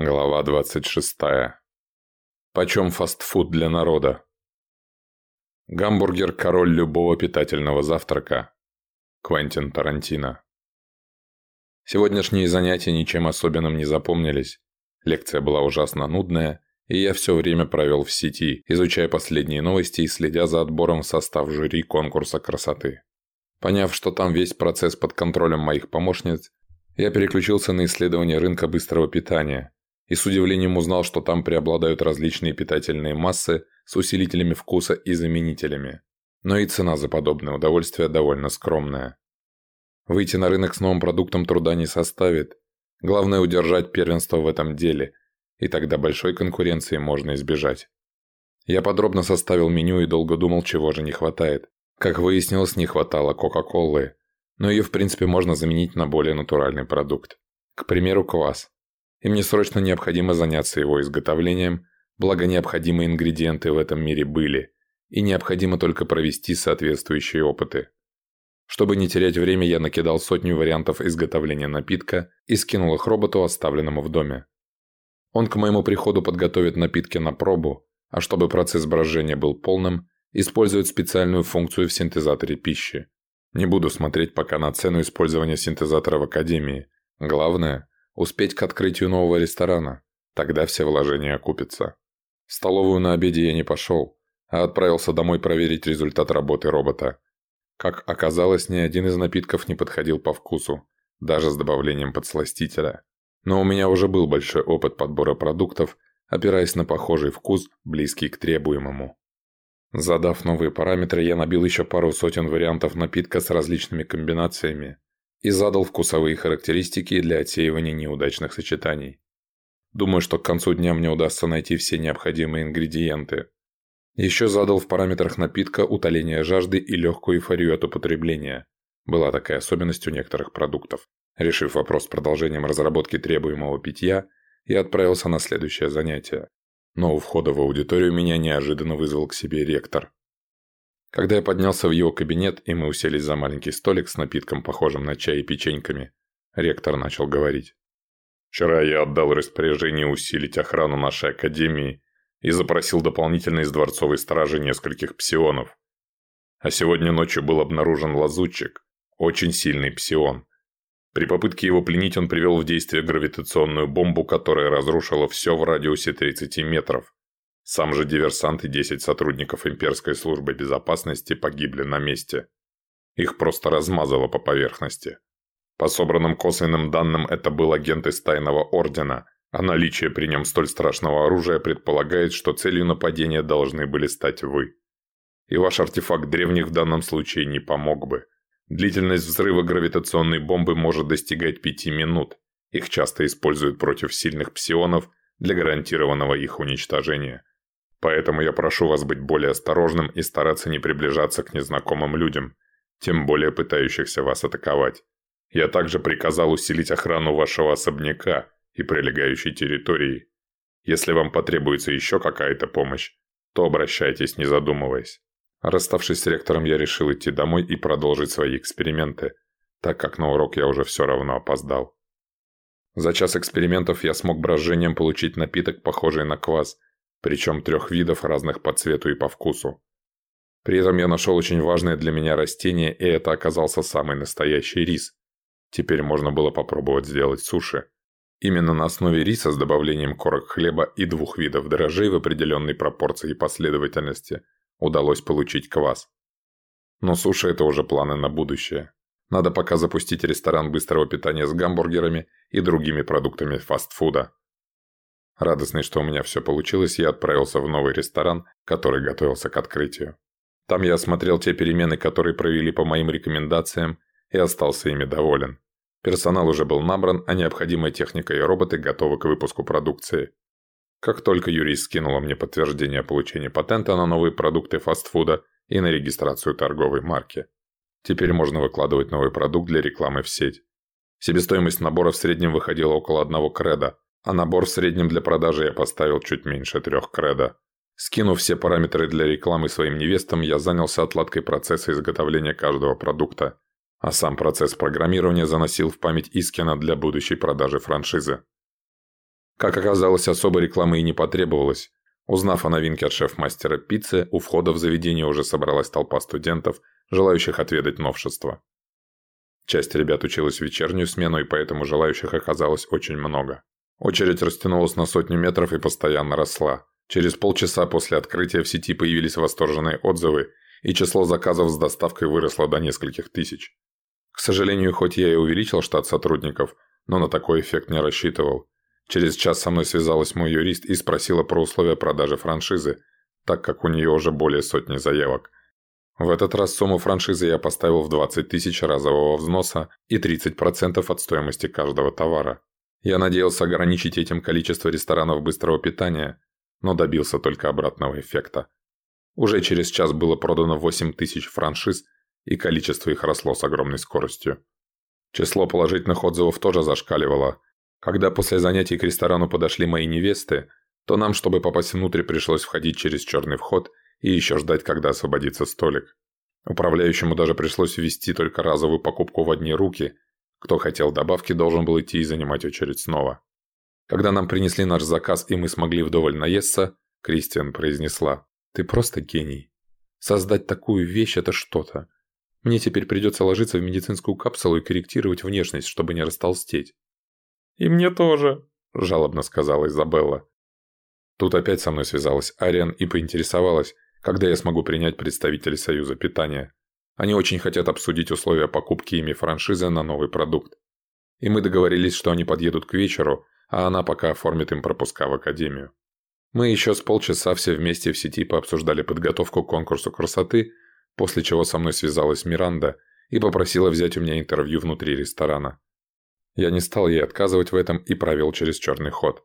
Глава 26. Почем фастфуд для народа? Гамбургер – король любого питательного завтрака. Квентин Тарантино. Сегодняшние занятия ничем особенным не запомнились. Лекция была ужасно нудная, и я все время провел в сети, изучая последние новости и следя за отбором в состав жюри конкурса красоты. Поняв, что там весь процесс под контролем моих помощниц, я переключился на исследование рынка быстрого питания – и с удивлением узнал, что там преобладают различные питательные массы с усилителями вкуса и заменителями. Но и цена за подобное удовольствие довольно скромная. Выйти на рынок с новым продуктом труда не составит. Главное удержать первенство в этом деле, и тогда большой конкуренции можно избежать. Я подробно составил меню и долго думал, чего же не хватает. Как выяснилось, не хватало Кока-Колы, но ее в принципе можно заменить на более натуральный продукт. К примеру, квас и мне срочно необходимо заняться его изготовлением, благо необходимые ингредиенты в этом мире были, и необходимо только провести соответствующие опыты. Чтобы не терять время, я накидал сотню вариантов изготовления напитка и скинул их роботу, оставленному в доме. Он к моему приходу подготовит напитки на пробу, а чтобы процесс брожения был полным, использует специальную функцию в синтезаторе пищи. Не буду смотреть пока на цену использования синтезатора в Академии. Главное Успеть к открытию нового ресторана. Тогда все вложения окупятся. В столовую на обеде я не пошел, а отправился домой проверить результат работы робота. Как оказалось, ни один из напитков не подходил по вкусу, даже с добавлением подсластителя. Но у меня уже был большой опыт подбора продуктов, опираясь на похожий вкус, близкий к требуемому. Задав новые параметры, я набил еще пару сотен вариантов напитка с различными комбинациями, и задал вкусовые характеристики для отсеивания неудачных сочетаний. Думаю, что к концу дня мне удастся найти все необходимые ингредиенты. Еще задал в параметрах напитка утоление жажды и легкую эйфорию от употребления. Была такая особенность у некоторых продуктов. Решив вопрос с продолжением разработки требуемого питья, я отправился на следующее занятие. Но у входа в аудиторию меня неожиданно вызвал к себе ректор. Когда я поднялся в его кабинет, и мы уселись за маленький столик с напитком, похожим на чай и печеньками, ректор начал говорить. «Вчера я отдал распоряжение усилить охрану нашей академии и запросил дополнительно из дворцовой стражи нескольких псионов. А сегодня ночью был обнаружен лазутчик, очень сильный псион. При попытке его пленить он привел в действие гравитационную бомбу, которая разрушила все в радиусе 30 метров. Сам же диверсант и 10 сотрудников имперской службы безопасности погибли на месте. Их просто размазало по поверхности. По собранным косвенным данным, это был агент из тайного ордена, а наличие при нем столь страшного оружия предполагает, что целью нападения должны были стать вы. И ваш артефакт древних в данном случае не помог бы. Длительность взрыва гравитационной бомбы может достигать пяти минут. Их часто используют против сильных псионов для гарантированного их уничтожения. Поэтому я прошу вас быть более осторожным и стараться не приближаться к незнакомым людям, тем более пытающихся вас атаковать. Я также приказал усилить охрану вашего особняка и прилегающей территории. Если вам потребуется еще какая-то помощь, то обращайтесь, не задумываясь. Расставшись с ректором, я решил идти домой и продолжить свои эксперименты, так как на урок я уже все равно опоздал. За час экспериментов я смог брожением получить напиток, похожий на квас – причем трех видов разных по цвету и по вкусу. При этом я нашел очень важное для меня растение, и это оказался самый настоящий рис. Теперь можно было попробовать сделать суши. Именно на основе риса с добавлением корок хлеба и двух видов дрожжей в определенной пропорции и последовательности удалось получить квас. Но суши – это уже планы на будущее. Надо пока запустить ресторан быстрого питания с гамбургерами и другими продуктами фастфуда. Радостный, что у меня все получилось, я отправился в новый ресторан, который готовился к открытию. Там я осмотрел те перемены, которые провели по моим рекомендациям, и остался ими доволен. Персонал уже был набран, а необходимая техника и роботы готовы к выпуску продукции. Как только юрист скинула мне подтверждение о получении патента на новые продукты фастфуда и на регистрацию торговой марки. Теперь можно выкладывать новый продукт для рекламы в сеть. Себестоимость набора в среднем выходила около одного креда, а набор в среднем для продажи я поставил чуть меньше трех кредо. Скинув все параметры для рекламы своим невестам, я занялся отладкой процесса изготовления каждого продукта, а сам процесс программирования заносил в память Искина для будущей продажи франшизы. Как оказалось, особой рекламы и не потребовалось. Узнав о новинке от шеф-мастера пиццы, у входа в заведение уже собралась толпа студентов, желающих отведать новшество. Часть ребят училась в вечернюю смену, и поэтому желающих оказалось очень много. Очередь растянулась на сотню метров и постоянно росла. Через полчаса после открытия в сети появились восторженные отзывы, и число заказов с доставкой выросло до нескольких тысяч. К сожалению, хоть я и увеличил штат сотрудников, но на такой эффект не рассчитывал. Через час со мной связалась мой юрист и спросила про условия продажи франшизы, так как у нее уже более сотни заявок. В этот раз сумму франшизы я поставил в 20 тысяч разового взноса и 30% от стоимости каждого товара. Я надеялся ограничить этим количество ресторанов быстрого питания, но добился только обратного эффекта. Уже через час было продано 8 тысяч франшиз, и количество их росло с огромной скоростью. Число положительных отзывов тоже зашкаливало – когда после занятий к ресторану подошли мои невесты, то нам, чтобы попасть внутрь, пришлось входить через черный вход и еще ждать, когда освободится столик. Управляющему даже пришлось ввести только разовую покупку в одни руки. Кто хотел добавки, должен был идти и занимать очередь снова. Когда нам принесли наш заказ и мы смогли вдоволь наесться, Кристиан произнесла «Ты просто гений. Создать такую вещь – это что-то. Мне теперь придется ложиться в медицинскую капсулу и корректировать внешность, чтобы не растолстеть». «И мне тоже», – жалобно сказала Изабелла. Тут опять со мной связалась Ариан и поинтересовалась, когда я смогу принять представителей Союза питания. Они очень хотят обсудить условия покупки ими франшизы на новый продукт. И мы договорились, что они подъедут к вечеру, а она пока оформит им пропуска в академию. Мы еще с полчаса все вместе в сети пообсуждали подготовку к конкурсу красоты, после чего со мной связалась Миранда и попросила взять у меня интервью внутри ресторана. Я не стал ей отказывать в этом и провел через черный ход.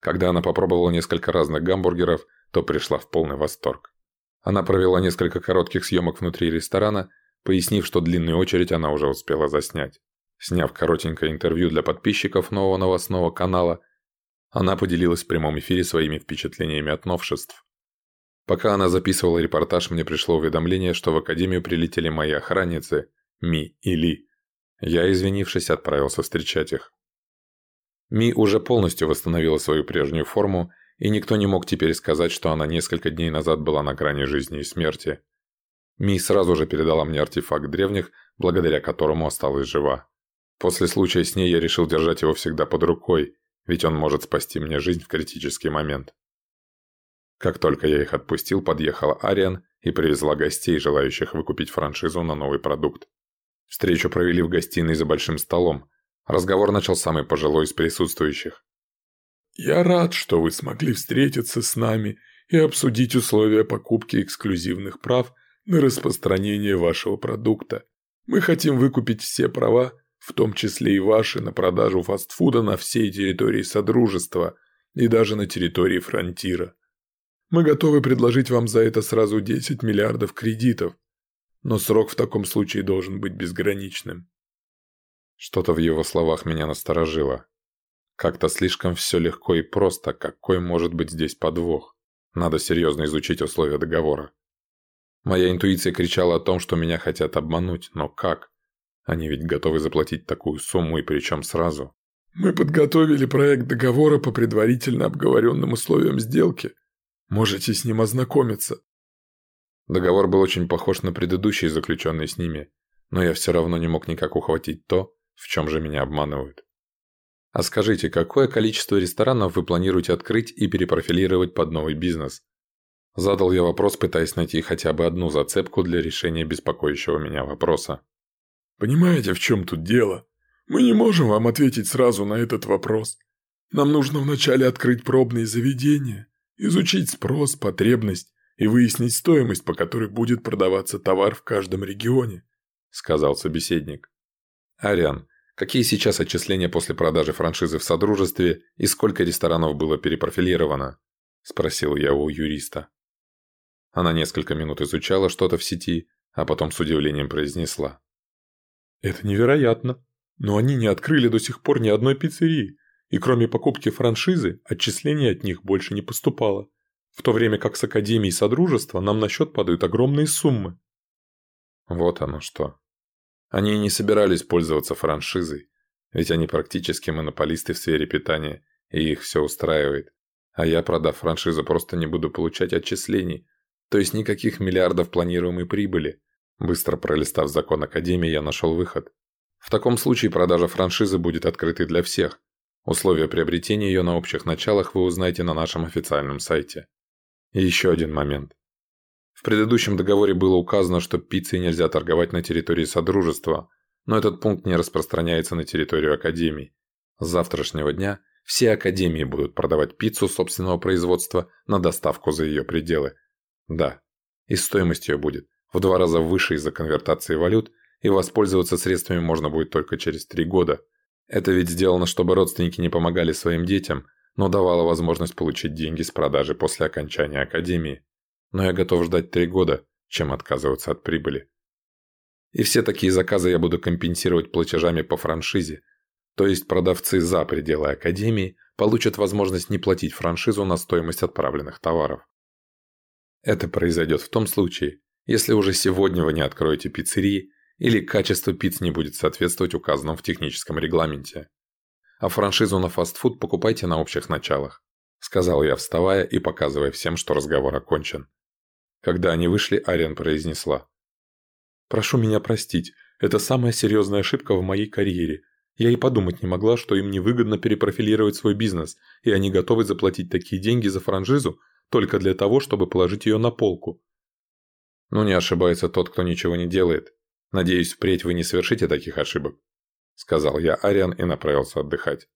Когда она попробовала несколько разных гамбургеров, то пришла в полный восторг. Она провела несколько коротких съемок внутри ресторана, пояснив, что длинную очередь она уже успела заснять. Сняв коротенькое интервью для подписчиков нового новостного канала, она поделилась в прямом эфире своими впечатлениями от новшеств. Пока она записывала репортаж, мне пришло уведомление, что в академию прилетели мои охранницы Ми и Ли, я, извинившись, отправился встречать их. Ми уже полностью восстановила свою прежнюю форму, и никто не мог теперь сказать, что она несколько дней назад была на грани жизни и смерти. Ми сразу же передала мне артефакт древних, благодаря которому осталась жива. После случая с ней я решил держать его всегда под рукой, ведь он может спасти мне жизнь в критический момент. Как только я их отпустил, подъехала Ариан и привезла гостей, желающих выкупить франшизу на новый продукт. Встречу провели в гостиной за большим столом. Разговор начал самый пожилой из присутствующих. «Я рад, что вы смогли встретиться с нами и обсудить условия покупки эксклюзивных прав на распространение вашего продукта. Мы хотим выкупить все права, в том числе и ваши, на продажу фастфуда на всей территории Содружества и даже на территории Фронтира. Мы готовы предложить вам за это сразу 10 миллиардов кредитов, но срок в таком случае должен быть безграничным. Что-то в его словах меня насторожило. Как-то слишком все легко и просто, какой может быть здесь подвох? Надо серьезно изучить условия договора. Моя интуиция кричала о том, что меня хотят обмануть, но как? Они ведь готовы заплатить такую сумму и причем сразу. Мы подготовили проект договора по предварительно обговоренным условиям сделки. Можете с ним ознакомиться. Договор был очень похож на предыдущий, заключенный с ними, но я все равно не мог никак ухватить то, в чем же меня обманывают. А скажите, какое количество ресторанов вы планируете открыть и перепрофилировать под новый бизнес? Задал я вопрос, пытаясь найти хотя бы одну зацепку для решения беспокоящего меня вопроса. Понимаете, в чем тут дело? Мы не можем вам ответить сразу на этот вопрос. Нам нужно вначале открыть пробные заведения, изучить спрос, потребность и выяснить стоимость, по которой будет продаваться товар в каждом регионе», – сказал собеседник. «Ариан, какие сейчас отчисления после продажи франшизы в Содружестве и сколько ресторанов было перепрофилировано?» – спросил я у юриста. Она несколько минут изучала что-то в сети, а потом с удивлением произнесла. «Это невероятно, но они не открыли до сих пор ни одной пиццерии, и кроме покупки франшизы, отчислений от них больше не поступало в то время как с Академией Содружества нам на счет падают огромные суммы. Вот оно что. Они и не собирались пользоваться франшизой, ведь они практически монополисты в сфере питания и их все устраивает. А я, продав франшизу, просто не буду получать отчислений, то есть никаких миллиардов планируемой прибыли. Быстро пролистав закон Академии, я нашел выход. В таком случае продажа франшизы будет открытой для всех. Условия приобретения ее на общих началах вы узнаете на нашем официальном сайте. И еще один момент. В предыдущем договоре было указано, что пиццей нельзя торговать на территории Содружества, но этот пункт не распространяется на территорию Академии. С завтрашнего дня все Академии будут продавать пиццу собственного производства на доставку за ее пределы. Да, и стоимость ее будет в два раза выше из-за конвертации валют, и воспользоваться средствами можно будет только через три года. Это ведь сделано, чтобы родственники не помогали своим детям, но давало возможность получить деньги с продажи после окончания Академии. Но я готов ждать три года, чем отказываться от прибыли. И все такие заказы я буду компенсировать платежами по франшизе. То есть продавцы за пределы Академии получат возможность не платить франшизу на стоимость отправленных товаров. Это произойдет в том случае, если уже сегодня вы не откроете пиццерии или качество пиц не будет соответствовать указанным в техническом регламенте. А франшизу на фастфуд покупайте на общих началах, сказал я, вставая и показывая всем, что разговор окончен. Когда они вышли, Ариан произнесла. «Прошу меня простить, это самая серьезная ошибка в моей карьере. Я и подумать не могла, что им невыгодно перепрофилировать свой бизнес, и они готовы заплатить такие деньги за франшизу только для того, чтобы положить ее на полку. Ну не ошибается тот, кто ничего не делает. Надеюсь, впредь вы не совершите таких ошибок», — сказал я Ариан и направился отдыхать.